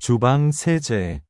주방 세제.